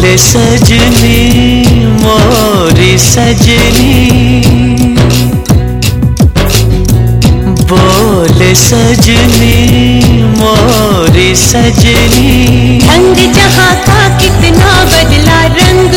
लाल सजनी मोरी सजनी। बोल सजनी मोरी सजनी। रंग जहाँ का कितना बदला रंग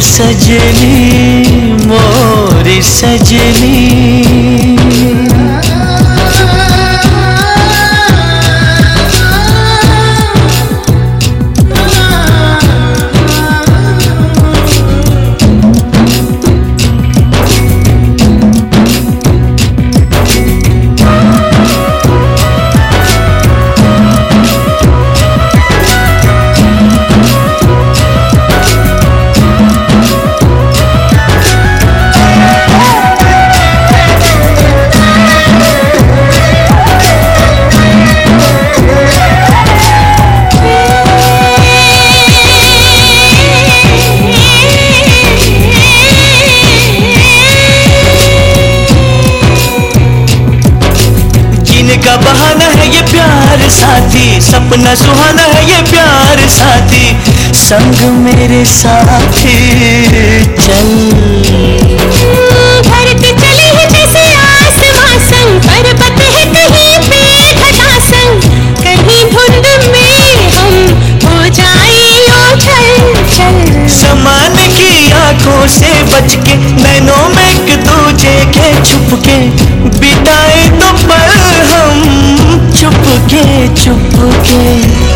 सजनी मोर सजनी। साथी सपना सुहाना है ये प्यार साथी। संग मेरे साथी चल। at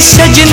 सज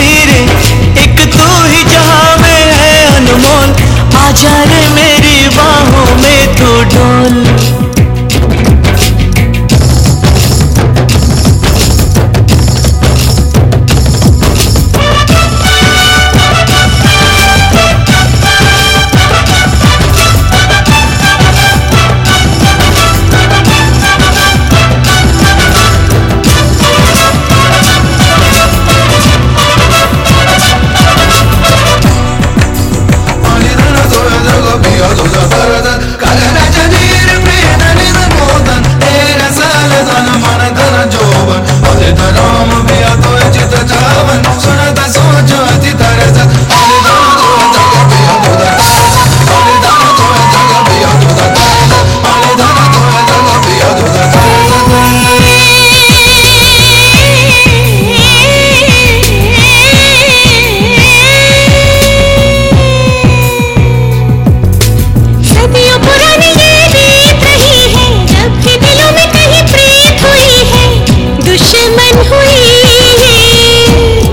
बयान हुई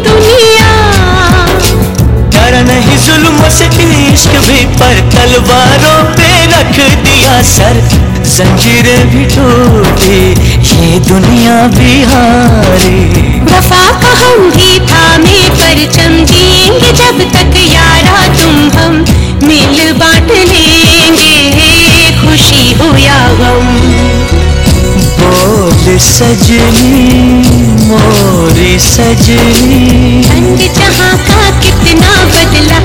दुनिया डर नहीं जुल्म से इश्क भी पर तलवारों पे रख दिया सर जंजीरें भी टूटी ये दुनिया बिहारी वफा का हम थामे पर चम जब तक सजनी मोरी सजनी। जहाँ का कितना बदला।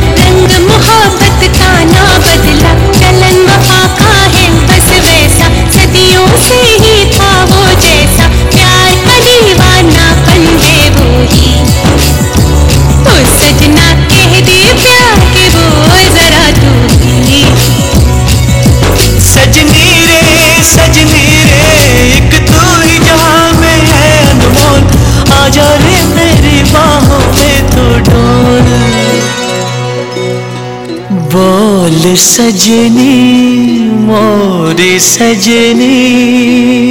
सजनी मो सजनी।